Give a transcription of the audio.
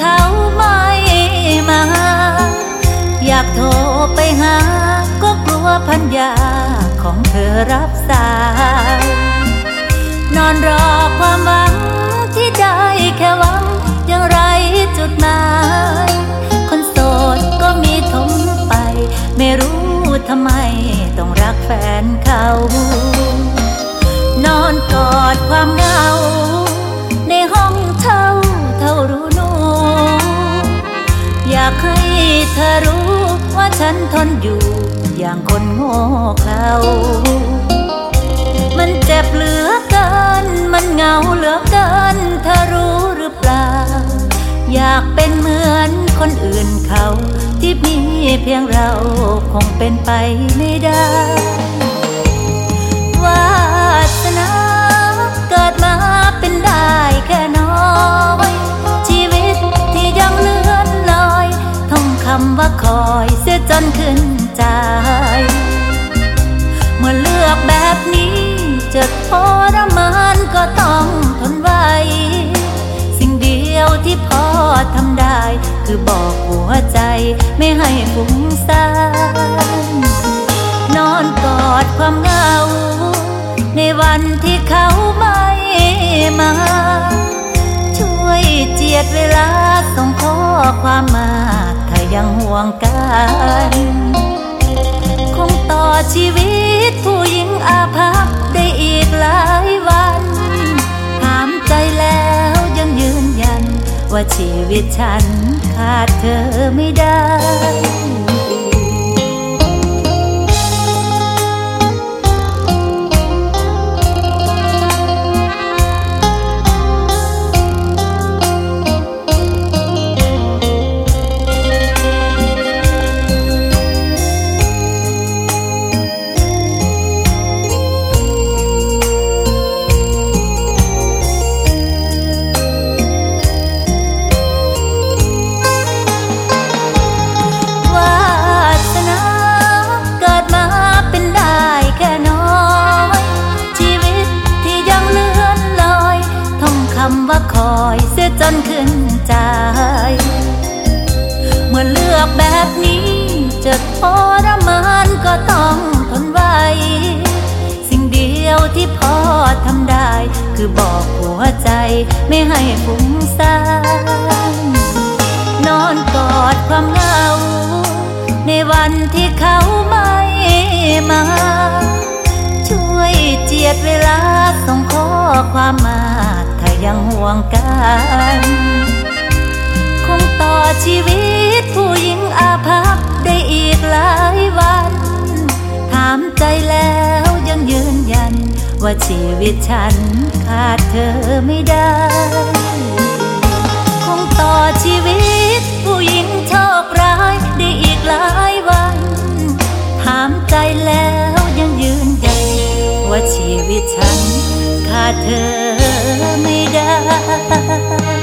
เขาไม่มา อยากโทรไปหา ก็กลัวพัญญาของเธอรับสาย นอนรอความหวังที่ได้แค่หวังยังไรจุดหมายคนโสดก็มีทมไป ไม่รู้ทำไมต้องรักแฟนเขา นอนกอดความเหงา ฉันทนอยู่ อย่างคนโง่เขามันเจ็บเหลือเกิน มันเหงาเหลือเกินเธอรู้หรือเปล่า อยากเป็นเหมือนคนอื่นเขา ที่มีเพียงเราคงเป็นไปไม่ได้วาสนาเกิดมาเป็นได้ ทำได้ คือบอกหัวใจไม่ให้ฟุ้งซ่านนอนกอดความเหงา ในวันที่เขาไม่มา ช่วยเจียดเวลาส่งข้อความมา ถ้ายังห่วงกัน คงต่อชีวิตผู้หญิงอาภั ชีวิตฉันขาดเธอไม่ได้ำว่าคอยเสียจนขึ้นใจ เมื่อเลือกแบบนี้จะทรมานก็ต้องทนไว้ สิ่งเดียวที่พอทำได้ คือบอกหัวใจไม่ให้ฟุ้งซ่านนอนกอดความเหงา ในวันที่เขาไม่มา ช่วยเจียดเวลาส่งข้อความมา ถ้ายังห่วงกัน คงต่อชีวิตผู้หญิงอาภัพได้อีกหลายวัน ถามใจแล้วยังยืนยัน ว่าชีวิตฉันขาดเธอไม่ได้ คงต่อชีวิตผู้หญิงโชคร้ายได้อีกหลายวัน ถามใจแล้วยังยืนยัน ว่าชีวิตฉัน ขาดเธอไม่ได้